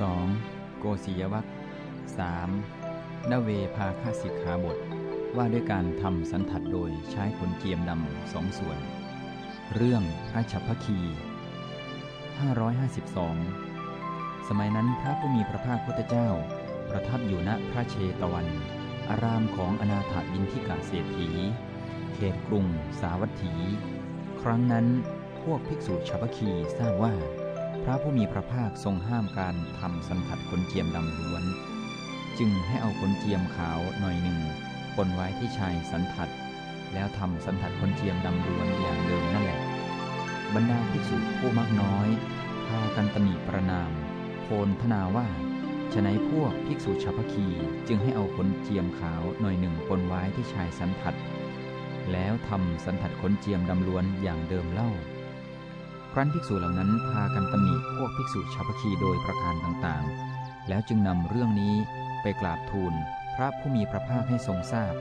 2. โกศิยวัค 3. นเวภาคสิกขาบท ว่าด้วยการทำสันทัดโดยใช้ขนเกียมดำสองส่วน เรื่องพระฉัพพคี 552 สมัยนั้นพระผู้มีพระภาคพุทธเจ้า ประทับอยู่ณพระเชตวัน อารามของอนาถบินทิกาเศรษฐี เขตกรุงสาวัตถี ครั้งนั้นพวกภิกษุชาวพคีทราบว่า พระผู้มีพระภาคทรงห้ามการทำสันทัดขนเจียมดำล้วน จึงให้เอาขนเจียมขาวหน่อยหนึ่งปนไว้ที่ชายสันทัด แล้วทำสันทัดขนเจียมดำล้วนอย่างเดิมนั่นแหละ บรรดาภิกษุผู้มักน้อยพากันตนิประนามโพลทนาว่าฉนัยพวกภิกษุชาวพคีจึงให้เอาขนเจียมขาวหน่อยหนึ่งปนไว้ที่ชายสันทัด แล้วทำสันทัดขนเจียมดำล้วนอย่างเดิมเล่า ครั้นภิกษุเหล่านั้นพากันตน ภิกษุชาวพคีโดยประการต่างๆ แล้วจึงนำเรื่องนี้ไปกราบทูลพระผู้มีพระภาคให้ทรงทราบ